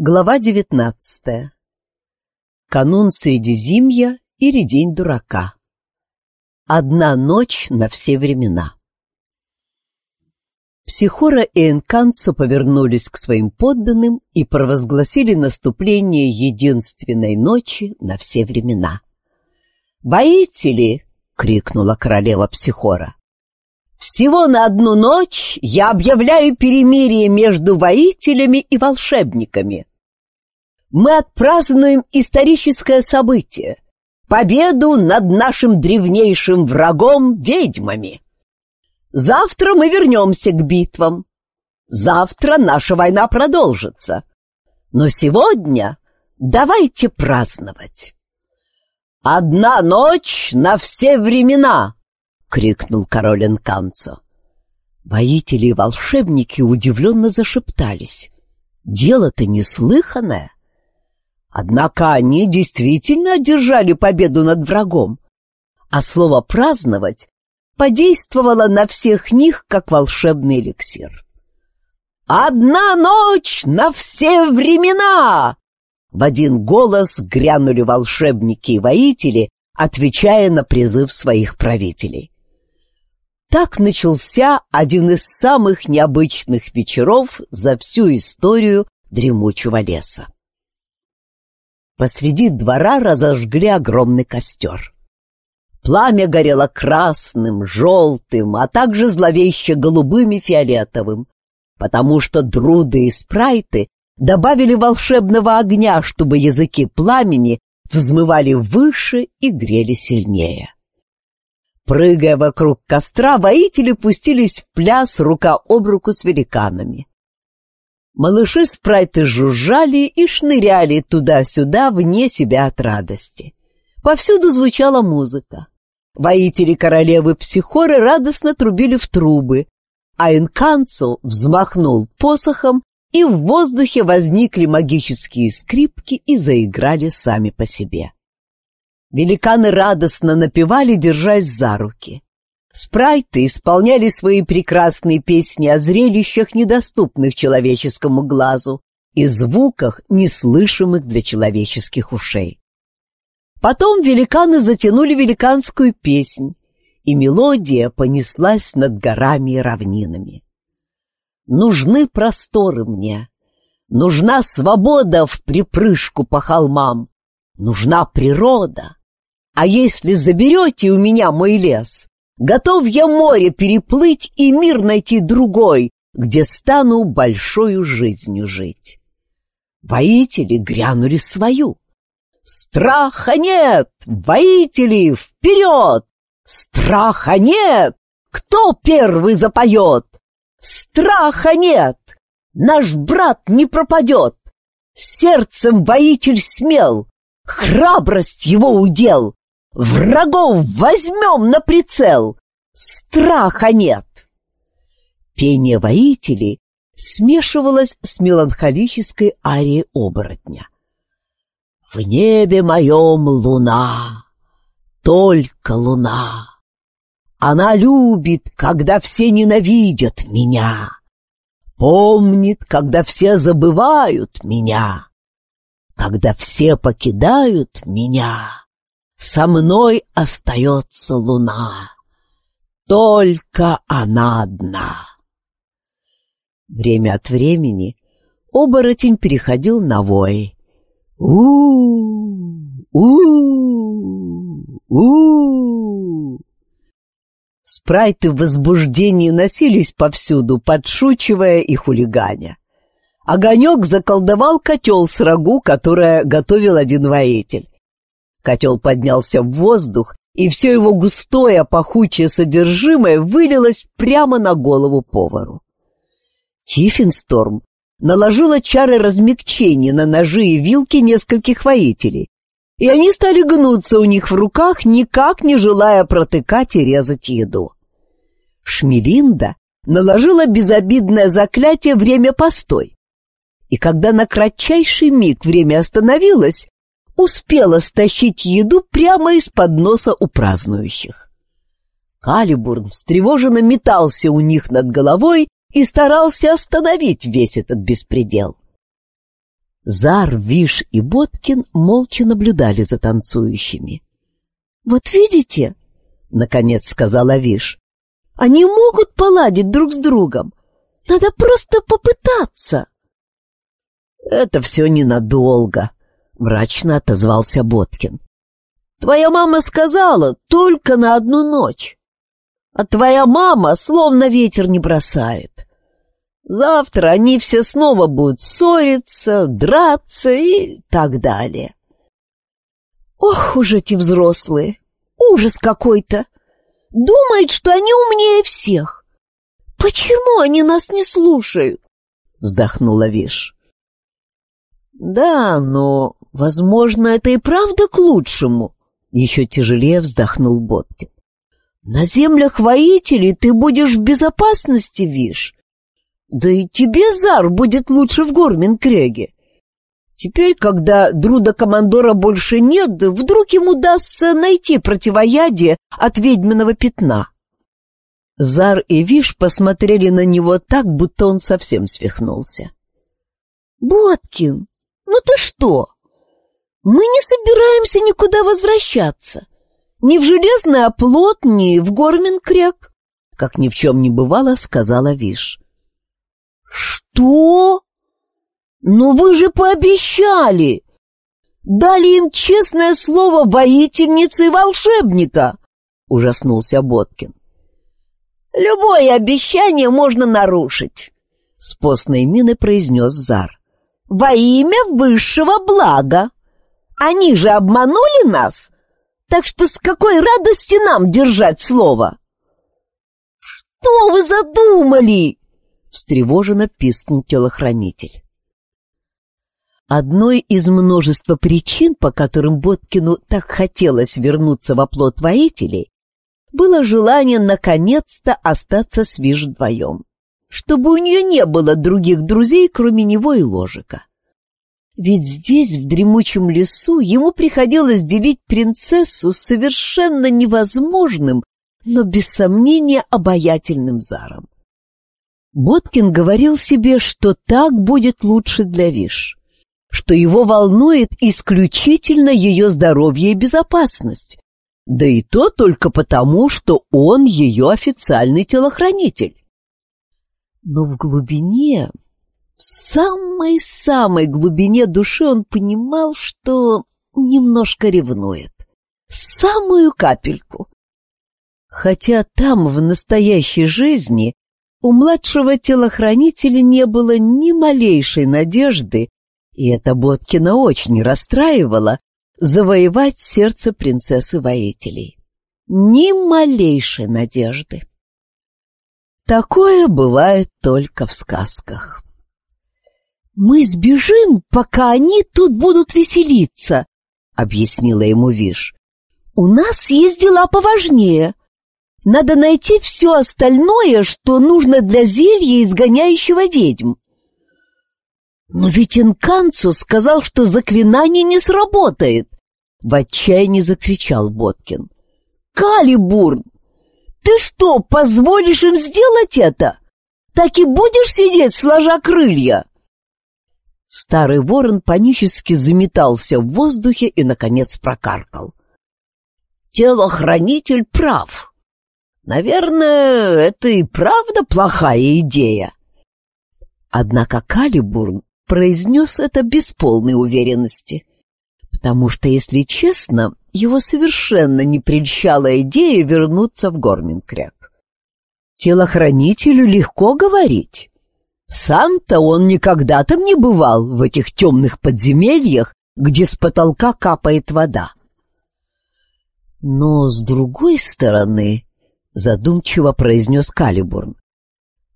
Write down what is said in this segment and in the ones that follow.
Глава девятнадцатая. Канун Средизимья или День дурака. Одна ночь на все времена. Психора и Энканцо повернулись к своим подданным и провозгласили наступление единственной ночи на все времена. «Воители!» — крикнула королева Психора. «Всего на одну ночь я объявляю перемирие между воителями и волшебниками мы отпразднуем историческое событие — победу над нашим древнейшим врагом — ведьмами. Завтра мы вернемся к битвам. Завтра наша война продолжится. Но сегодня давайте праздновать. «Одна ночь на все времена!» — крикнул король Энканцо. Воители и волшебники удивленно зашептались. «Дело-то неслыханное!» Однако они действительно одержали победу над врагом, а слово «праздновать» подействовало на всех них, как волшебный эликсир. «Одна ночь на все времена!» В один голос грянули волшебники и воители, отвечая на призыв своих правителей. Так начался один из самых необычных вечеров за всю историю дремучего леса. Посреди двора разожгли огромный костер. Пламя горело красным, желтым, а также зловеще голубым и фиолетовым, потому что друды и спрайты добавили волшебного огня, чтобы языки пламени взмывали выше и грели сильнее. Прыгая вокруг костра, воители пустились в пляс рука об руку с великанами. Малыши-спрайты жужжали и шныряли туда-сюда вне себя от радости. Повсюду звучала музыка. Воители королевы Психоры радостно трубили в трубы, а Инканцу взмахнул посохом, и в воздухе возникли магические скрипки и заиграли сами по себе. Великаны радостно напевали, держась за руки. Спрайты исполняли свои прекрасные песни о зрелищах, недоступных человеческому глазу, и звуках, неслышимых для человеческих ушей. Потом великаны затянули великанскую песнь, и мелодия понеслась над горами и равнинами. Нужны просторы мне, нужна свобода в припрыжку по холмам, нужна природа. А если заберете у меня мой лес, Готов я море переплыть и мир найти другой, где стану большою жизнью жить. Воители грянули свою. Страха нет! Воители, вперед! Страха нет! Кто первый запоет? Страха нет! Наш брат не пропадет! Сердцем воитель смел, храбрость его удел, Врагов возьмем на прицел! Страха нет!» Пение воителей смешивалось с меланхолической арией оборотня. «В небе моем луна, только луна. Она любит, когда все ненавидят меня, помнит, когда все забывают меня, когда все покидают меня» со мной остается луна. Только она одна. Время от времени оборотень переходил на вой. у у у Спрайты в возбуждении носились повсюду, подшучивая и хулиганя. Огонек заколдовал котел с рагу, которое готовил один воитель. Котел поднялся в воздух, и все его густое пахучее содержимое вылилось прямо на голову повару. Тиффинсторм наложила чары размягчения на ножи и вилки нескольких воителей, и они стали гнуться у них в руках, никак не желая протыкать и резать еду. Шмелинда наложила безобидное заклятие «Время постой», и когда на кратчайший миг время остановилось, успела стащить еду прямо из-под носа у празднующих. Калибурн встревоженно метался у них над головой и старался остановить весь этот беспредел. Зар, Виш и Боткин молча наблюдали за танцующими. «Вот видите?» — наконец сказала Виш. «Они могут поладить друг с другом. Надо просто попытаться». «Это все ненадолго», — мрачно отозвался Боткин. «Твоя мама сказала только на одну ночь, а твоя мама словно ветер не бросает. Завтра они все снова будут ссориться, драться и так далее». «Ох уж эти взрослые! Ужас какой-то! Думают, что они умнее всех! Почему они нас не слушают?» — вздохнула Виш. «Да, но, возможно, это и правда к лучшему», — еще тяжелее вздохнул Боткин. «На землях воителей ты будешь в безопасности, Виш. Да и тебе, Зар, будет лучше в Горминкреге. Теперь, когда Друда-командора больше нет, вдруг ему удастся найти противоядие от ведьминого пятна». Зар и Виш посмотрели на него так, будто он совсем свихнулся. «Боткин, «Ну ты что? Мы не собираемся никуда возвращаться. Ни в железный оплот, ни в Горминкрек», — как ни в чем не бывало, сказала Виш. «Что? Но вы же пообещали! Дали им честное слово воительницы и волшебника!» — ужаснулся Боткин. «Любое обещание можно нарушить», — с постной миной произнес Зар во имя высшего блага. Они же обманули нас, так что с какой радости нам держать слово? «Что вы задумали?» — встревоженно пискнул телохранитель. Одной из множества причин, по которым Боткину так хотелось вернуться в оплот воителей, было желание наконец-то остаться с Виш вдвоем чтобы у нее не было других друзей, кроме него и ложика. Ведь здесь, в дремучем лесу, ему приходилось делить принцессу с совершенно невозможным, но без сомнения обаятельным заром. Боткин говорил себе, что так будет лучше для Виш, что его волнует исключительно ее здоровье и безопасность, да и то только потому, что он ее официальный телохранитель. Но в глубине, в самой-самой глубине души он понимал, что немножко ревнует. Самую капельку. Хотя там, в настоящей жизни, у младшего телохранителя не было ни малейшей надежды, и это Боткина очень расстраивало, завоевать сердце принцессы-воителей. Ни малейшей надежды. Такое бывает только в сказках. «Мы сбежим, пока они тут будут веселиться», — объяснила ему Виш. «У нас есть дела поважнее. Надо найти все остальное, что нужно для зелья, изгоняющего ведьм». «Но ведь Инканцу сказал, что заклинание не сработает!» — в отчаянии закричал Боткин. «Калибурн, ты что, позволишь им сделать это? Так и будешь сидеть, сложа крылья?» Старый ворон панически заметался в воздухе и, наконец, прокаркал. «Телохранитель прав. Наверное, это и правда плохая идея». Однако Калибурн произнес это без полной уверенности, потому что, если честно, его совершенно не прельщала идея вернуться в Горминкряк. Телохранителю легко говорить. Сам-то он никогда там не бывал в этих темных подземельях, где с потолка капает вода. Но, с другой стороны, задумчиво произнес Калибурн,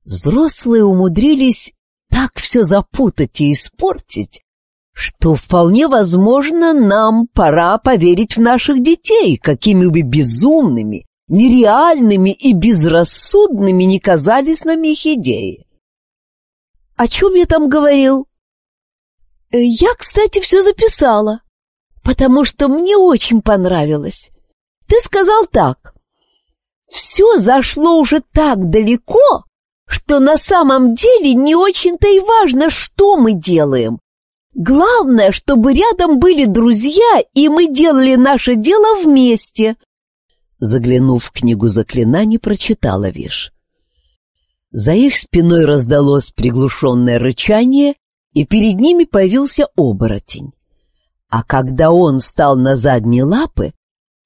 взрослые умудрились так все запутать и испортить, что вполне возможно нам пора поверить в наших детей, какими бы безумными, нереальными и безрассудными не казались нам их идеи. О чем я там говорил? Э, я, кстати, все записала, потому что мне очень понравилось. Ты сказал так. Все зашло уже так далеко, что на самом деле не очень-то и важно, что мы делаем, Главное, чтобы рядом были друзья, и мы делали наше дело вместе. Заглянув в книгу заклинаний, прочитала Виш. За их спиной раздалось приглушенное рычание, и перед ними появился оборотень. А когда он встал на задние лапы,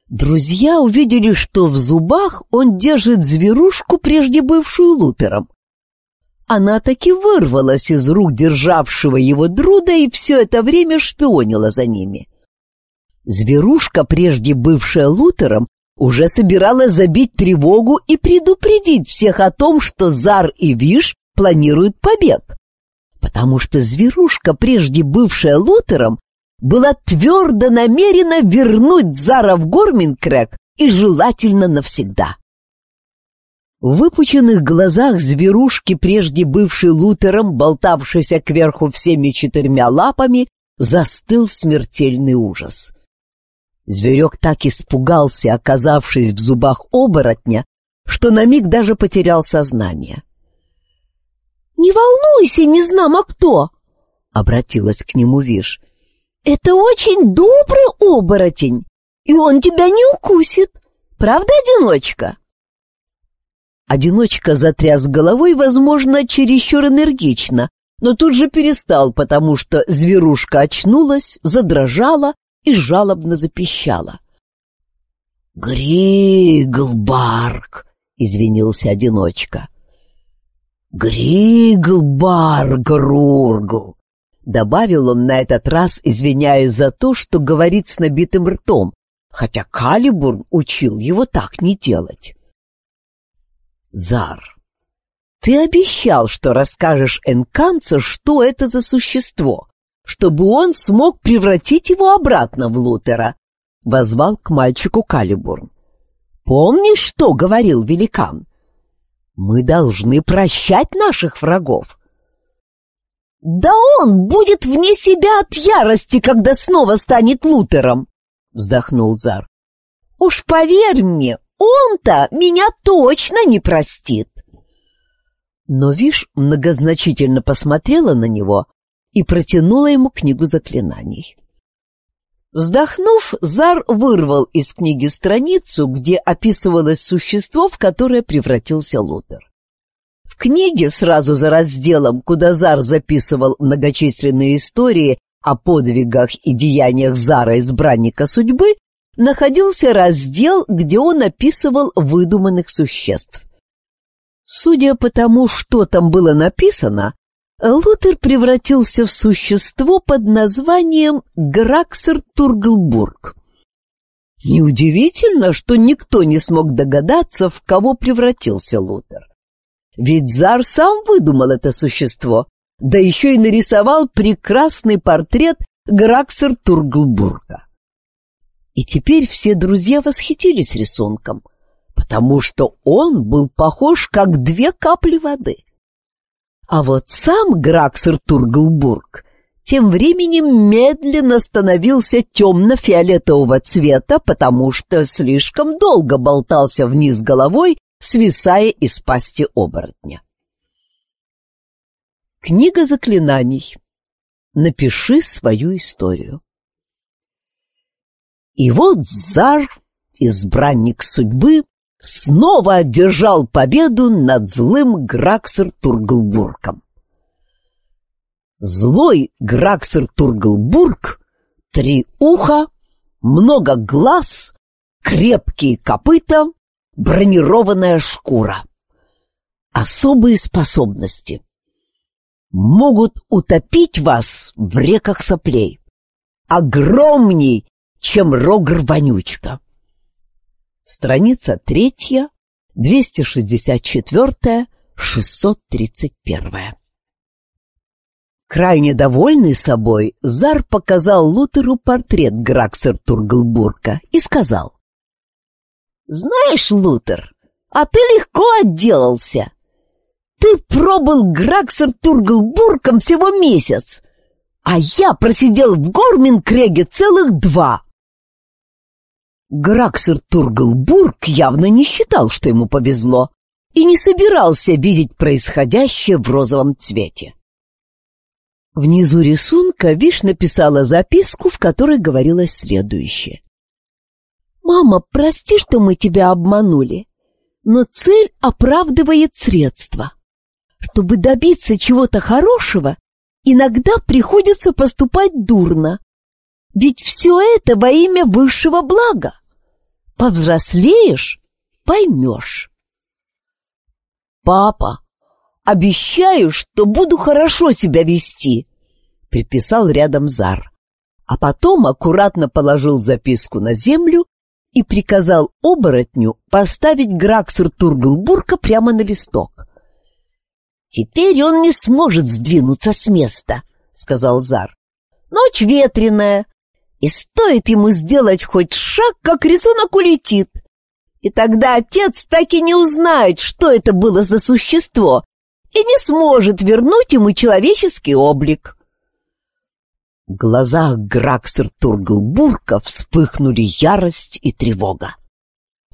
друзья увидели, что в зубах он держит зверушку, прежде бывшую Лутером. Она таки вырвалась из рук державшего его Друда и все это время шпионила за ними. Зверушка, прежде бывшая Лутером, уже собиралась забить тревогу и предупредить всех о том, что Зар и Виш планируют побег. Потому что зверушка, прежде бывшая Лутером, была твердо намерена вернуть Зара в Горминкрэг и желательно навсегда. В выпученных глазах зверушки, прежде бывшей Лутером, болтавшейся кверху всеми четырьмя лапами, застыл смертельный ужас. Зверек так испугался, оказавшись в зубах оборотня, что на миг даже потерял сознание. «Не волнуйся, не знамо кто!» — обратилась к нему Виш. «Это очень добрый оборотень, и он тебя не укусит. Правда, одиночка?» Одиночка затряс головой, возможно, чересчур энергично, но тут же перестал, потому что зверушка очнулась, задрожала и жалобно запищала. «Григлбарк!» — извинился одиночка. «Григлбарк-рургл!» — добавил он на этот раз, извиняясь за то, что говорит с набитым ртом, хотя Калибурн учил его так не делать. Зар, ты обещал, что расскажешь Энканцу, что это за существо, чтобы он смог превратить его обратно в Лутера, — возвал к мальчику Калибурн. Помнишь, что говорил великан? Мы должны прощать наших врагов. Да он будет вне себя от ярости, когда снова станет Лутером, — вздохнул Зар. Уж поверь мне, он-то меня точно не простит. Но Виш многозначительно посмотрела на него и протянула ему книгу заклинаний. Вздохнув, Зар вырвал из книги страницу, где описывалось существо, в которое превратился Лутер. В книге, сразу за разделом, куда Зар записывал многочисленные истории о подвигах и деяниях Зара, избранника судьбы, находился раздел, где он описывал выдуманных существ. Судя по тому, что там было написано, Лутер превратился в существо под названием Граксер Турглбург. Неудивительно, что никто не смог догадаться, в кого превратился Лутер. Ведь Зар сам выдумал это существо, да еще и нарисовал прекрасный портрет Граксер Турглбурга. И теперь все друзья восхитились рисунком, потому что он был похож как две капли воды. А вот сам Граксер Турглбург тем временем медленно становился темно-фиолетового цвета, потому что слишком долго болтался вниз головой, свисая из пасти оборотня. Книга заклинаний. Напиши свою историю. И вот Зар, избранник судьбы, снова одержал победу над злым Граксер Турглбургом. Злой Граксер Турглбург, три уха, много глаз, крепкие копыта, бронированная шкура. Особые способности. Могут утопить вас в реках соплей. Огромней чем рогр-вонючка. Страница третья, 264, 631. Крайне довольный собой, Зар показал Лутеру портрет Граксер Турглбурга и сказал. «Знаешь, Лутер, а ты легко отделался. Ты пробыл Граксер Турглбургом всего месяц, а я просидел в Горминкреге целых два. Граксер Турглбург явно не считал, что ему повезло, и не собирался видеть происходящее в розовом цвете. Внизу рисунка Виш написала записку, в которой говорилось следующее. «Мама, прости, что мы тебя обманули, но цель оправдывает средства. Чтобы добиться чего-то хорошего, иногда приходится поступать дурно, ведь все это во имя высшего блага. Повзрослеешь — поймешь». «Папа, обещаю, что буду хорошо себя вести», — приписал рядом Зар. А потом аккуратно положил записку на землю и приказал оборотню поставить Граксер Турглбурка прямо на листок. «Теперь он не сможет сдвинуться с места», — сказал Зар. «Ночь ветреная, и стоит ему сделать хоть шаг, как рисунок улетит. И тогда отец так и не узнает, что это было за существо, и не сможет вернуть ему человеческий облик. В глазах Граксер Турглбурка вспыхнули ярость и тревога.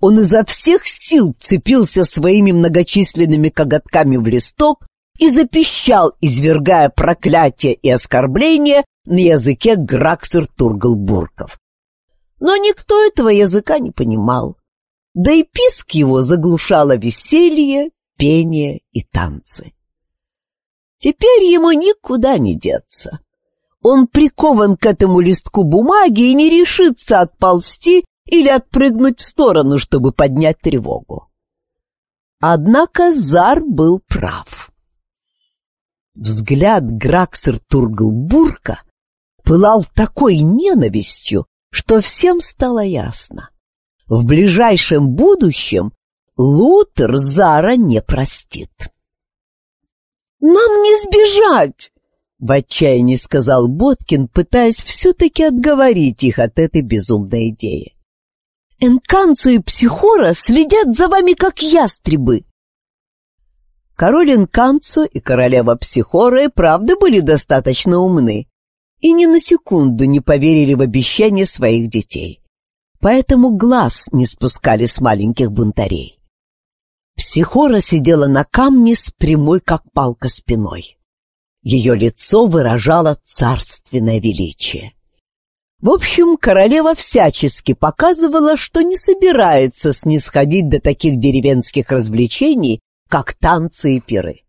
Он изо всех сил цепился своими многочисленными коготками в листок и запищал, извергая проклятия и оскорбления на языке Граксер Турглбурков. Но никто этого языка не понимал, да и писк его заглушало веселье, пение и танцы. Теперь ему никуда не деться. Он прикован к этому листку бумаги и не решится отползти или отпрыгнуть в сторону, чтобы поднять тревогу. Однако Зар был прав. Взгляд Граксер Турглбурка пылал такой ненавистью, что всем стало ясно. В ближайшем будущем Лутер Зара не простит. «Нам не сбежать!» — в отчаянии сказал Боткин, пытаясь все-таки отговорить их от этой безумной идеи. «Энканцу и Психора следят за вами, как ястребы!» Король Энканцу и королева Психора и правда были достаточно умны и ни на секунду не поверили в обещания своих детей. Поэтому глаз не спускали с маленьких бунтарей. Психора сидела на камне с прямой, как палка, спиной. Ее лицо выражало царственное величие. В общем, королева всячески показывала, что не собирается снисходить до таких деревенских развлечений, как танцы и пиры.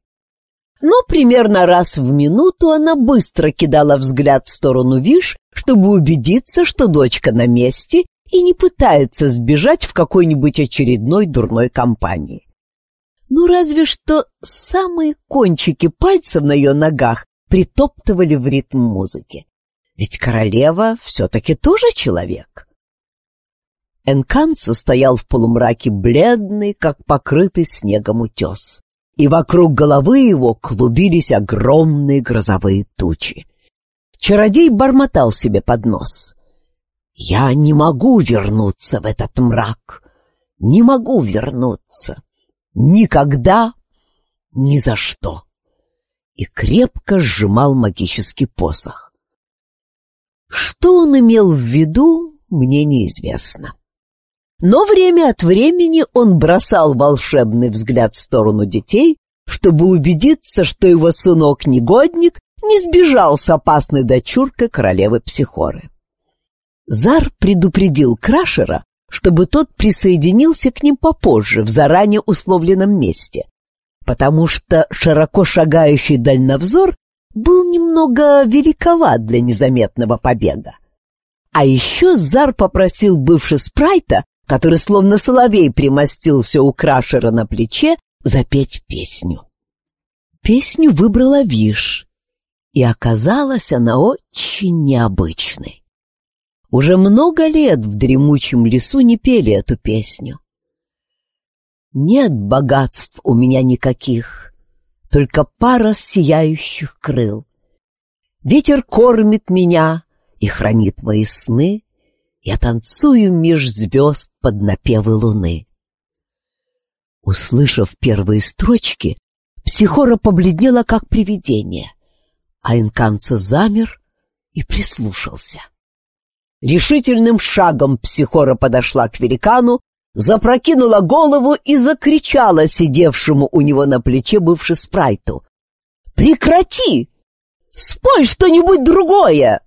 Но примерно раз в минуту она быстро кидала взгляд в сторону Виш, чтобы убедиться, что дочка на месте и не пытается сбежать в какой-нибудь очередной дурной компании. Ну, разве что самые кончики пальцев на ее ногах притоптывали в ритм музыки. Ведь королева все-таки тоже человек. Энканцу стоял в полумраке бледный, как покрытый снегом утес, и вокруг головы его клубились огромные грозовые тучи. Чародей бормотал себе под нос. «Я не могу вернуться в этот мрак, не могу вернуться. Никогда, ни за что. И крепко сжимал магический посох. Что он имел в виду, мне неизвестно. Но время от времени он бросал волшебный взгляд в сторону детей, чтобы убедиться, что его сынок-негодник не сбежал с опасной дочуркой королевы Психоры. Зар предупредил Крашера, чтобы тот присоединился к ним попозже, в заранее условленном месте, потому что широко шагающий дальновзор был немного великоват для незаметного побега. А еще Зар попросил бывший спрайта, который словно соловей примостился у Крашера на плече, запеть песню. Песню выбрала Виш, и оказалась она очень необычной. Уже много лет в дремучем лесу не пели эту песню. Нет богатств у меня никаких, только пара сияющих крыл. Ветер кормит меня и хранит мои сны, я танцую меж звезд под напевы луны. Услышав первые строчки, Психора побледнела, как привидение, а Инканцо замер и прислушался. Решительным шагом психора подошла к великану, запрокинула голову и закричала сидевшему у него на плече бывший спрайту. «Прекрати! Спой что-нибудь другое!»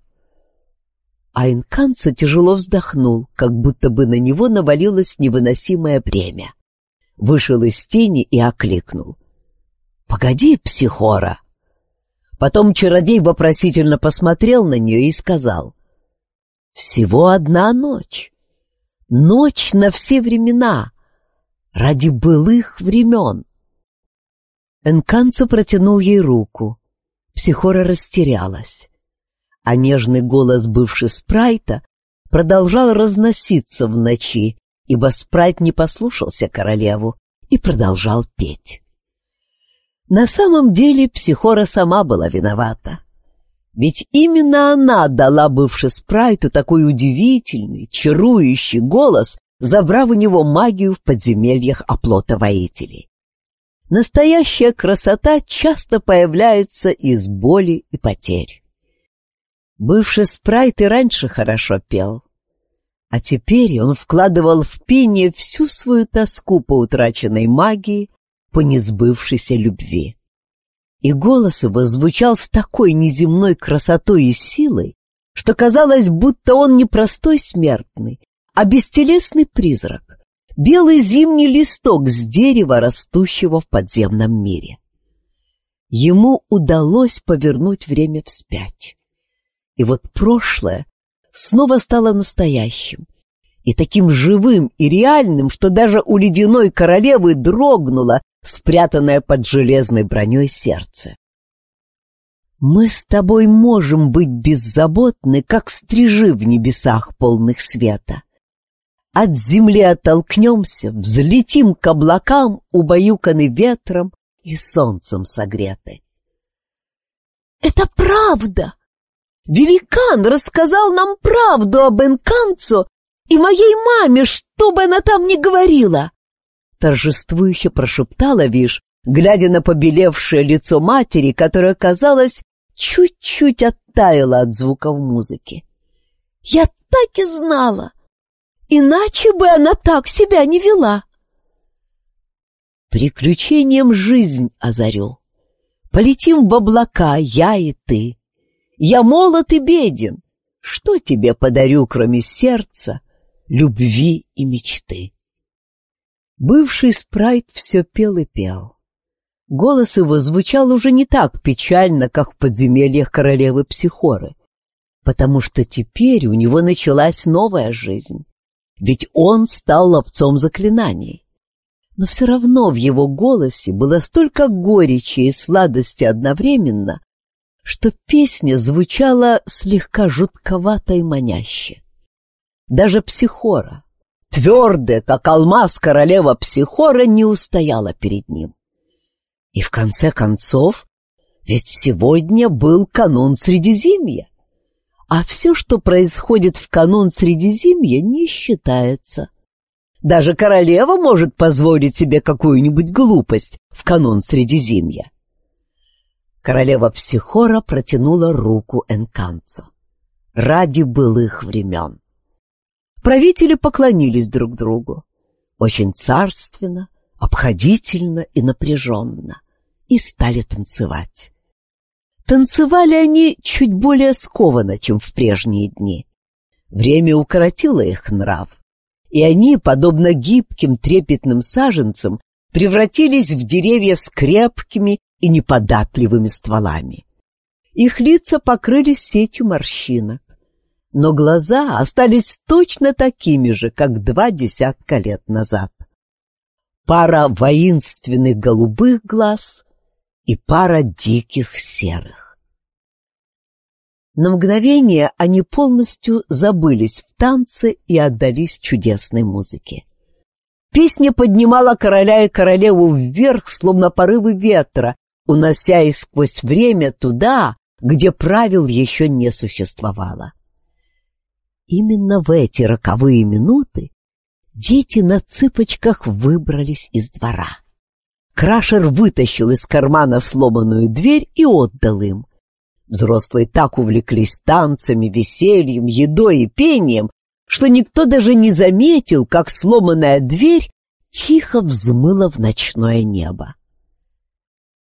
А Инканца тяжело вздохнул, как будто бы на него навалилось невыносимое бремя. Вышел из тени и окликнул. «Погоди, психора!» Потом чародей вопросительно посмотрел на нее и сказал. «Всего одна ночь. Ночь на все времена. Ради былых времен». Энканцо протянул ей руку. Психора растерялась а нежный голос бывший спрайта продолжал разноситься в ночи, ибо спрайт не послушался королеву и продолжал петь. На самом деле психора сама была виновата. Ведь именно она дала бывший спрайту такой удивительный, чарующий голос, забрав у него магию в подземельях оплота воителей. Настоящая красота часто появляется из боли и потерь. Бывший спрайт и раньше хорошо пел. А теперь он вкладывал в пение всю свою тоску по утраченной магии, по несбывшейся любви. И голос его звучал с такой неземной красотой и силой, что казалось, будто он не простой смертный, а бестелесный призрак, белый зимний листок с дерева, растущего в подземном мире. Ему удалось повернуть время вспять. И вот прошлое снова стало настоящим и таким живым и реальным, что даже у ледяной королевы дрогнуло спрятанное под железной броней сердце. Мы с тобой можем быть беззаботны, как стрижи в небесах полных света. От земли оттолкнемся, взлетим к облакам, убаюканы ветром и солнцем согреты. «Это правда!» Великан рассказал нам правду об Энканцо и моей маме, что бы она там ни говорила!» Торжествующе прошептала Виш, глядя на побелевшее лицо матери, которое, казалось, чуть-чуть оттаяло от звуков музыки. «Я так и знала! Иначе бы она так себя не вела!» «Приключением жизнь озарю. Полетим в облака, я и ты. Я молод и беден. Что тебе подарю, кроме сердца, любви и мечты? Бывший спрайт все пел и пел. Голос его звучал уже не так печально, как в подземельях королевы Психоры, потому что теперь у него началась новая жизнь, ведь он стал ловцом заклинаний. Но все равно в его голосе было столько горечи и сладости одновременно, что песня звучала слегка жутковато и маняще. Даже психора, твердая, как алмаз королева психора, не устояла перед ним. И в конце концов, ведь сегодня был канун Средиземья, а все, что происходит в канун Средиземья, не считается. Даже королева может позволить себе какую-нибудь глупость в канун Средиземья. Королева Психора протянула руку Энканцу. Ради былых времен. Правители поклонились друг другу. Очень царственно, обходительно и напряженно. И стали танцевать. Танцевали они чуть более скованно, чем в прежние дни. Время укоротило их нрав, и они, подобно гибким трепетным саженцам, превратились в деревья с крепкими и неподатливыми стволами. Их лица покрылись сетью морщинок, но глаза остались точно такими же, как два десятка лет назад. Пара воинственных голубых глаз и пара диких серых. На мгновение они полностью забылись в танце и отдались чудесной музыке. Песня поднимала короля и королеву вверх, словно порывы ветра, унося их сквозь время туда, где правил еще не существовало. Именно в эти роковые минуты дети на цыпочках выбрались из двора. Крашер вытащил из кармана сломанную дверь и отдал им. Взрослые так увлеклись танцами, весельем, едой и пением, что никто даже не заметил, как сломанная дверь тихо взмыла в ночное небо.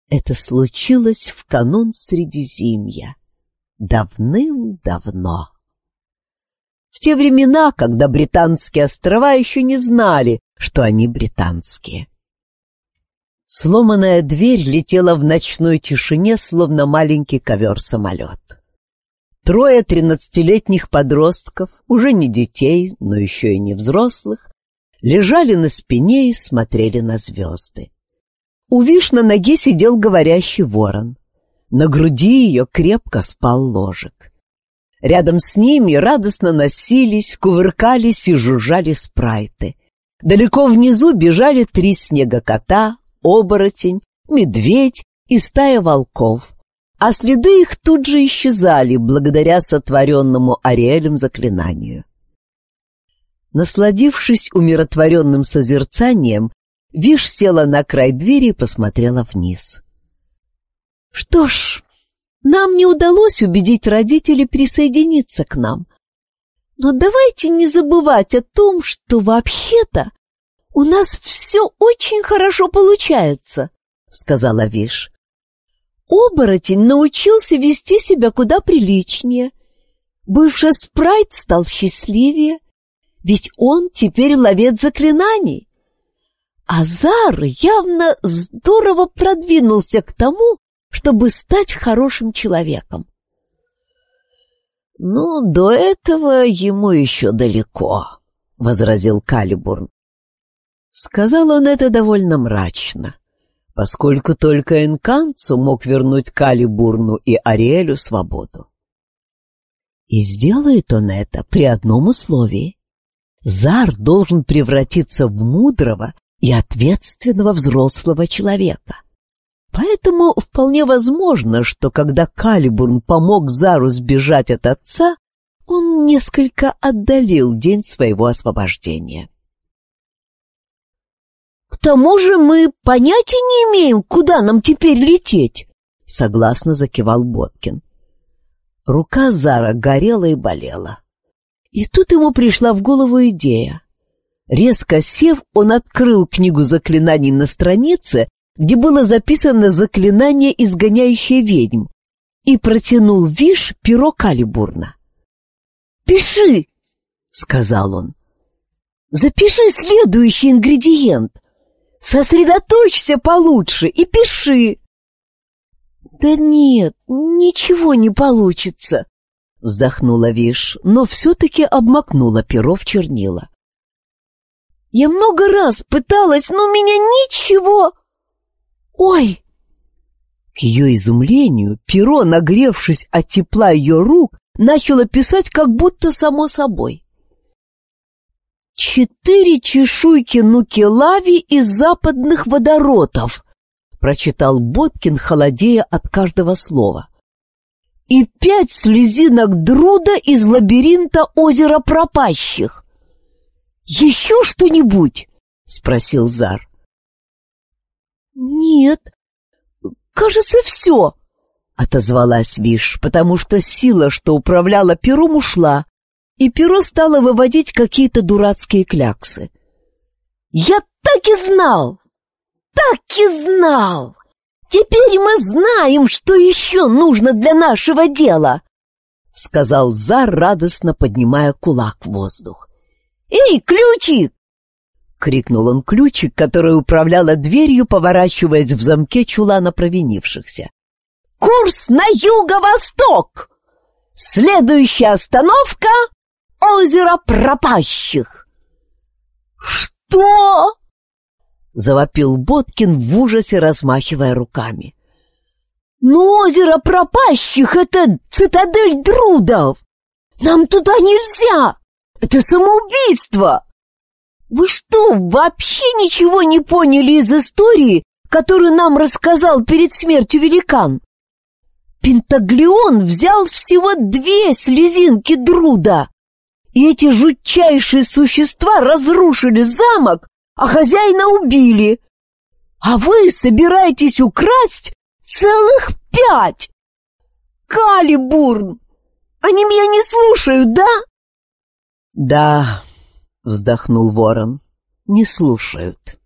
Это случилось в канун Средизимья. Давным-давно. В те времена, когда британские острова еще не знали, что они британские. Сломанная дверь летела в ночной тишине, словно маленький ковер-самолет. Трое тринадцатилетних подростков, уже не детей, но еще и не взрослых, лежали на спине и смотрели на звезды. У Виш на ноге сидел говорящий ворон. На груди ее крепко спал ложек. Рядом с ними радостно носились, кувыркались и жужжали спрайты. Далеко внизу бежали три снегокота, оборотень, медведь и стая волков, а следы их тут же исчезали благодаря сотворенному Ариэлем заклинанию. Насладившись умиротворенным созерцанием, Виш села на край двери и посмотрела вниз. «Что ж, нам не удалось убедить родителей присоединиться к нам. Но давайте не забывать о том, что вообще-то у нас все очень хорошо получается», — сказала Виш. «Оборотень научился вести себя куда приличнее. Бывший спрайт стал счастливее, ведь он теперь ловец заклинаний. Азар явно здорово продвинулся к тому, чтобы стать хорошим человеком. «Ну, до этого ему еще далеко», — возразил Калибурн. Сказал он это довольно мрачно, поскольку только Энканцу мог вернуть Калибурну и Ариэлю свободу. И сделает он это при одном условии. Зар должен превратиться в мудрого и ответственного взрослого человека. Поэтому вполне возможно, что когда Калибурн помог Зару сбежать от отца, он несколько отдалил день своего освобождения. «К тому же мы понятия не имеем, куда нам теперь лететь», — согласно закивал Боткин. Рука Зара горела и болела. И тут ему пришла в голову идея. Резко сев, он открыл книгу заклинаний на странице, где было записано заклинание, изгоняющее ведьм, и протянул Виш перо Калибурна. «Пиши!» — сказал он. «Запиши следующий ингредиент. Сосредоточься получше и пиши». «Да нет, ничего не получится», Вздохнула Виш, но все-таки обмакнула перо в чернила. «Я много раз пыталась, но у меня ничего...» «Ой!» К ее изумлению перо, нагревшись от тепла ее рук, начало писать как будто само собой. «Четыре чешуйки нукелави из западных водородов», прочитал Боткин, холодея от каждого слова и пять слезинок Друда из лабиринта озера пропащих. «Еще что-нибудь?» — спросил Зар. «Нет, кажется, все», — отозвалась Виш, потому что сила, что управляла пером, ушла, и перо стало выводить какие-то дурацкие кляксы. «Я так и знал! Так и знал!» Теперь мы знаем, что еще нужно для нашего дела!» — сказал Зар, радостно поднимая кулак в воздух. «Эй, ключик!» — крикнул он ключик, который управляла дверью, поворачиваясь в замке чулана провинившихся. «Курс на юго-восток! Следующая остановка — озеро пропащих!» «Что?» — завопил Боткин в ужасе, размахивая руками. «Ну, озеро пропащих — это цитадель Друдов! Нам туда нельзя! Это самоубийство!» «Вы что, вообще ничего не поняли из истории, которую нам рассказал перед смертью великан?» Пентаглион взял всего две слезинки Друда, и эти жутчайшие существа разрушили замок а хозяина убили. А вы собираетесь украсть целых пять. Калибурн, они меня не слушают, да? Да, вздохнул ворон, не слушают.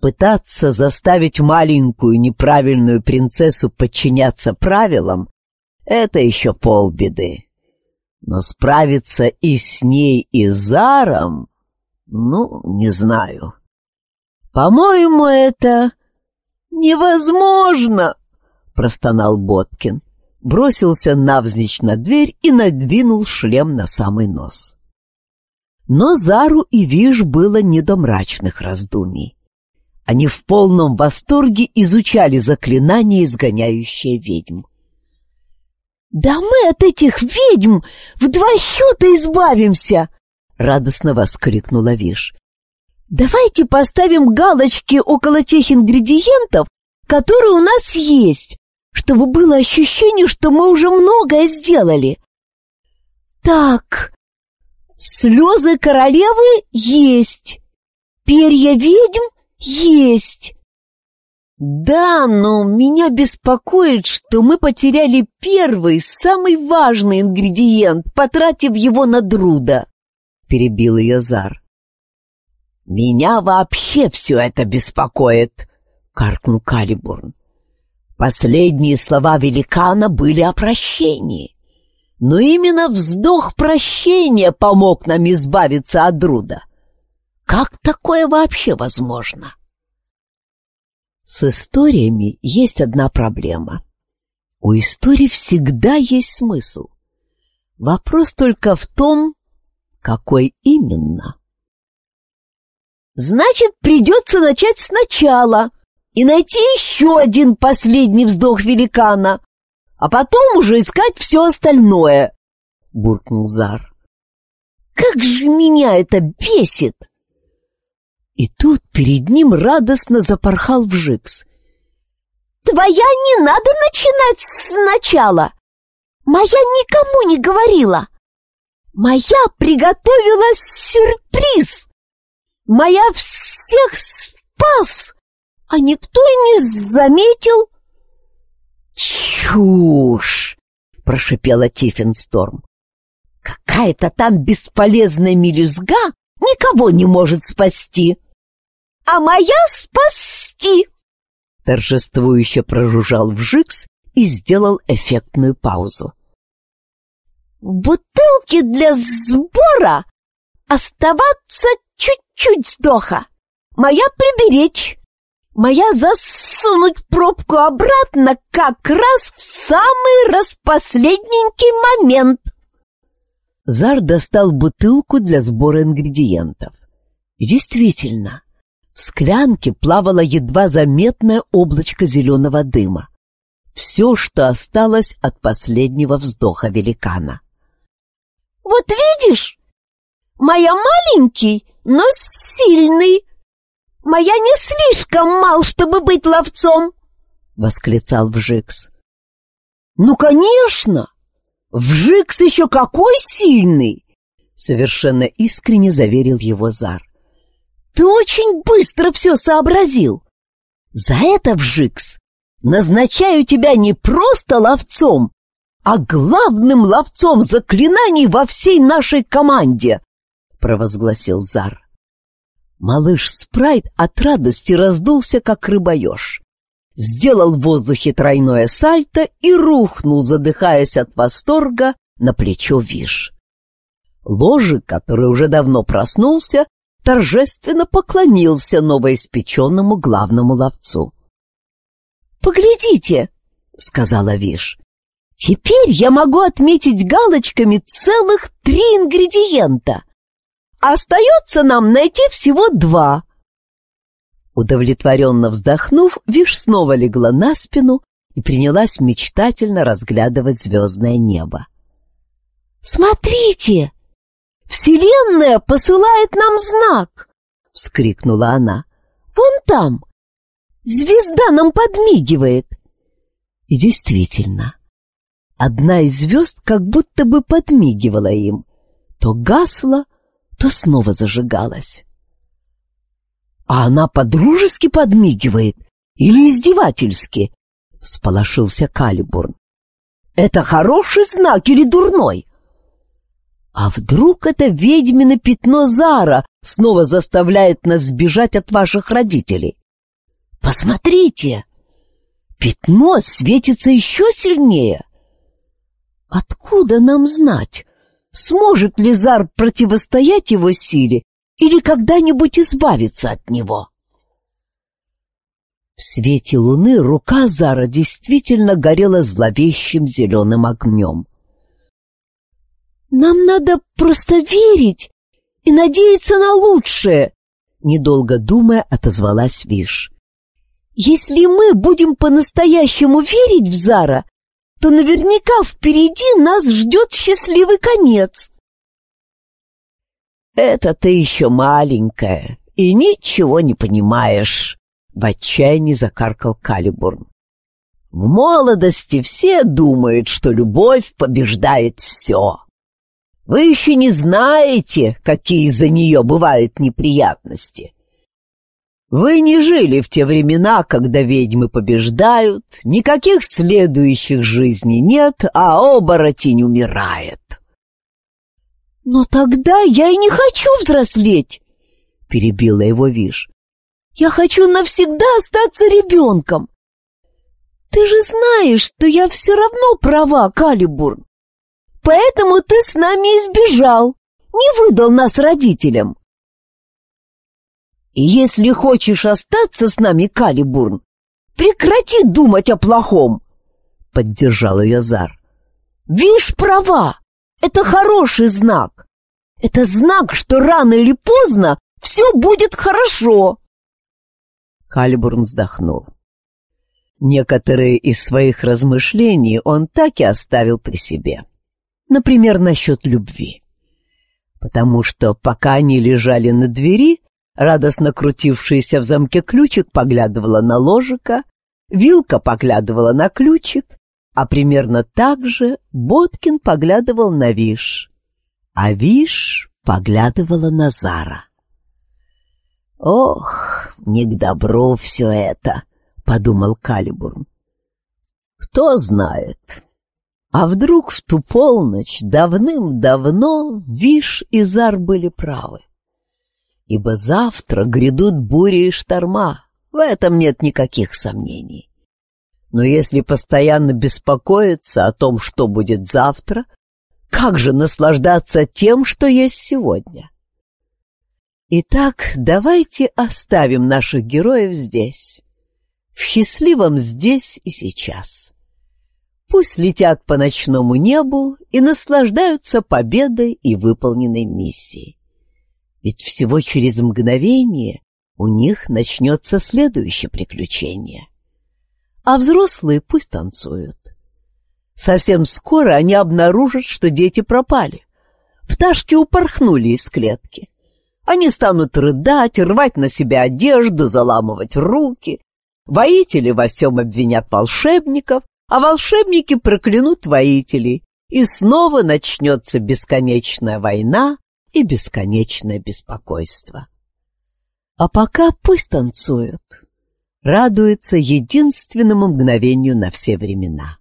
Пытаться заставить маленькую неправильную принцессу подчиняться правилам — это еще полбеды. Но справиться и с ней, и с Заром, ну, не знаю. По-моему, это невозможно, — простонал Боткин, бросился навзничь на дверь и надвинул шлем на самый нос. Но Зару и Виш было не до мрачных раздумий. Они в полном восторге изучали заклинание, изгоняющее ведьм. «Да мы от этих ведьм в два счета избавимся!» — радостно воскликнула Виш. «Давайте поставим галочки около тех ингредиентов, которые у нас есть, чтобы было ощущение, что мы уже многое сделали. Так, слезы королевы есть, перья ведьм есть. Да, но меня беспокоит, что мы потеряли первый, самый важный ингредиент, потратив его на Друда, — перебил ее Зар. Меня вообще все это беспокоит, — каркнул Калибурн. Последние слова великана были о прощении. Но именно вздох прощения помог нам избавиться от Друда. Как такое вообще возможно? С историями есть одна проблема. У истории всегда есть смысл. Вопрос только в том, какой именно. Значит, придется начать сначала, и найти еще один последний вздох великана, а потом уже искать все остальное, — буркнул Зар. Как же меня это бесит! И тут перед ним радостно запорхал Вжикс. «Твоя не надо начинать сначала! Моя никому не говорила! Моя приготовила сюрприз! Моя всех спас!» А никто и не заметил. «Чушь!» — прошипела Тиффинсторм. «Какая-то там бесполезная мелюзга никого не может спасти!» «А моя спасти!» Торжествующе прожужжал Вжикс и сделал эффектную паузу. «В бутылке для сбора оставаться чуть-чуть сдоха, моя приберечь!» Моя засунуть пробку обратно как раз в самый распоследненький момент. Зар достал бутылку для сбора ингредиентов. И действительно, в склянке плавало едва заметное облачко зеленого дыма. Все, что осталось от последнего вздоха великана. «Вот видишь, моя маленький, но сильный!» Моя не слишком мал, чтобы быть ловцом!» — восклицал Вжикс. «Ну, конечно! Вжикс еще какой сильный!» — совершенно искренне заверил его Зар. «Ты очень быстро все сообразил! За это, Вжикс, назначаю тебя не просто ловцом, а главным ловцом заклинаний во всей нашей команде!» — провозгласил Зар. Малыш Спрайт от радости раздулся, как рыбоеж. Сделал в воздухе тройное сальто и рухнул, задыхаясь от восторга, на плечо Виш. Ложик, который уже давно проснулся, торжественно поклонился новоиспеченному главному ловцу. «Поглядите!» — сказала Виш. «Теперь я могу отметить галочками целых три ингредиента остается нам найти всего два. Удовлетворенно вздохнув, Виш снова легла на спину и принялась мечтательно разглядывать звездное небо. «Смотрите! Вселенная посылает нам знак!» — вскрикнула она. «Вон там! Звезда нам подмигивает!» И действительно, одна из звезд как будто бы подмигивала им, то гасла, то снова зажигалась. «А она подружески подмигивает или издевательски?» — всполошился Калибурн. «Это хороший знак или дурной?» «А вдруг это ведьмино пятно Зара снова заставляет нас сбежать от ваших родителей?» Посмотрите! Пятно светится еще сильнее. Откуда нам знать, сможет ли Зар противостоять его силе или когда-нибудь избавиться от него? В свете луны рука Зара действительно горела зловещим зеленым огнем. «Нам надо просто верить и надеяться на лучшее», — недолго думая отозвалась Виш. «Если мы будем по-настоящему верить в Зара, то наверняка впереди нас ждет счастливый конец». «Это ты еще маленькая и ничего не понимаешь», в отчаянии закаркал Калибурн. В молодости все думают, что любовь побеждает все. Вы еще не знаете, какие за нее бывают неприятности. Вы не жили в те времена, когда ведьмы побеждают, никаких следующих жизней нет, а оборотень умирает. «Но тогда я и не хочу взрослеть!» — перебила его Виш. Я хочу навсегда остаться ребенком. Ты же знаешь, что я все равно права, Калибурн. Поэтому ты с нами избежал, не выдал нас родителям. Если хочешь остаться с нами, Калибурн, прекрати думать о плохом, — поддержал ее Зар. Вишь, права, это хороший знак. Это знак, что рано или поздно все будет хорошо. Калибурн вздохнул. Некоторые из своих размышлений он так и оставил при себе. Например, насчет любви. Потому что пока они лежали на двери, радостно крутившийся в замке ключик поглядывала на ложика, вилка поглядывала на ключик, а примерно так же Боткин поглядывал на Виш, а Виш поглядывала на Зара. «Ох, не к добру все это», — подумал Калибурн. «Кто знает, а вдруг в ту полночь давным-давно Виш и Зар были правы? Ибо завтра грядут бури и шторма, в этом нет никаких сомнений. Но если постоянно беспокоиться о том, что будет завтра, как же наслаждаться тем, что есть сегодня? Итак, давайте оставим наших героев здесь, в счастливом здесь и сейчас. Пусть летят по ночному небу и наслаждаются победой и выполненной миссией. Ведь всего через мгновение у них начнется следующее приключение. А взрослые пусть танцуют. Совсем скоро они обнаружат, что дети пропали. Пташки упорхнули из клетки. Они станут рыдать, рвать на себя одежду, заламывать руки. Воители во всем обвинят волшебников, а волшебники проклянут воителей, и снова начнется бесконечная война и бесконечное беспокойство. А пока пусть танцуют, радуются единственному мгновению на все времена.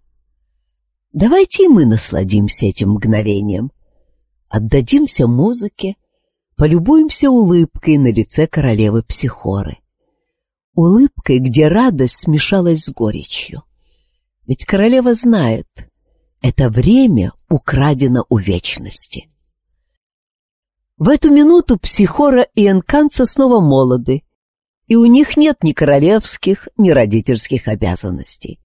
Давайте и мы насладимся этим мгновением, отдадимся музыке, полюбуемся улыбкой на лице королевы Психоры. Улыбкой, где радость смешалась с горечью. Ведь королева знает, это время украдено у вечности. В эту минуту Психора и Энканца снова молоды, и у них нет ни королевских, ни родительских обязанностей.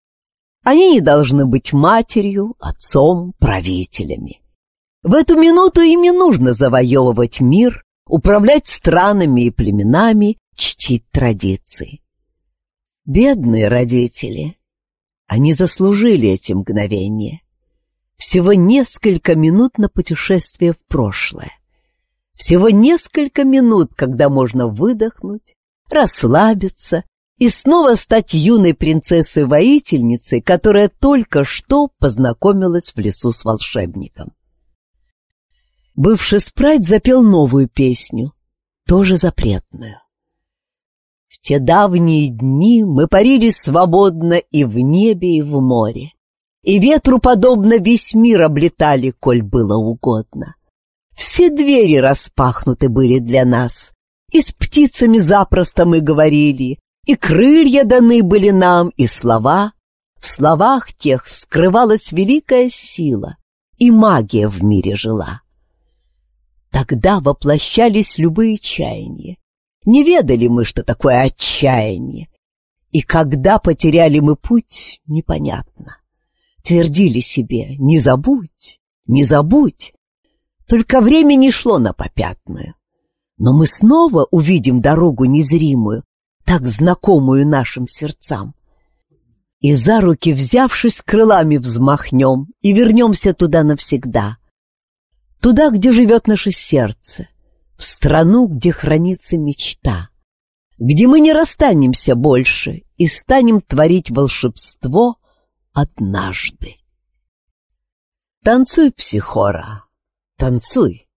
Они не должны быть матерью, отцом, правителями. В эту минуту им не нужно завоевывать мир, управлять странами и племенами, чтить традиции. Бедные родители, они заслужили эти мгновения. Всего несколько минут на путешествие в прошлое. Всего несколько минут, когда можно выдохнуть, расслабиться и снова стать юной принцессой-воительницей, которая только что познакомилась в лесу с волшебником. Бывший спрайт запел новую песню, тоже запретную. В те давние дни мы парили свободно и в небе, и в море, и ветру подобно весь мир облетали, коль было угодно. Все двери распахнуты были для нас, и с птицами запросто мы говорили, И крылья даны были нам, и слова. В словах тех скрывалась великая сила, и магия в мире жила. Тогда воплощались любые чаяния. Не ведали мы, что такое отчаяние. И когда потеряли мы путь, непонятно. Твердили себе «не забудь, не забудь». Только время не шло на попятную. Но мы снова увидим дорогу незримую, так знакомую нашим сердцам. И за руки, взявшись, крылами взмахнем и вернемся туда навсегда. Туда, где живет наше сердце, в страну, где хранится мечта, где мы не расстанемся больше и станем творить волшебство однажды. Танцуй, психора, танцуй.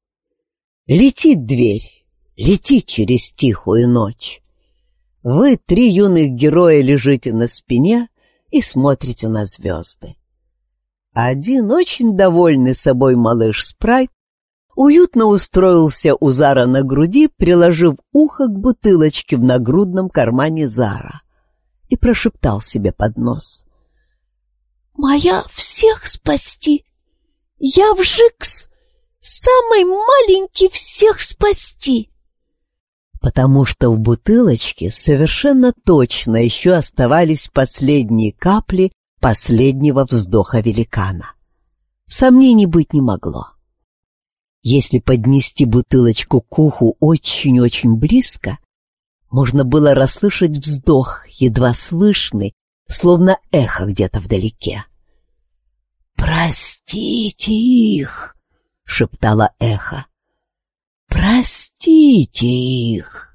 Летит дверь, лети через тихую ночь. Вы, три юных героя, лежите на спине и смотрите на звезды. Один очень довольный собой малыш Спрайт уютно устроился у Зара на груди, приложив ухо к бутылочке в нагрудном кармане Зара и прошептал себе под нос. «Моя всех спасти! Я вжикс! Самый маленький всех спасти!» Потому что в бутылочке совершенно точно еще оставались последние капли последнего вздоха великана. Сомнений быть не могло. Если поднести бутылочку к уху очень-очень близко, можно было расслышать вздох, едва слышный, словно эхо где-то вдалеке. «Простите их!» — шептала эхо. «Простите их!»